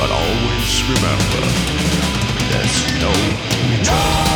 But always remember, there's no return.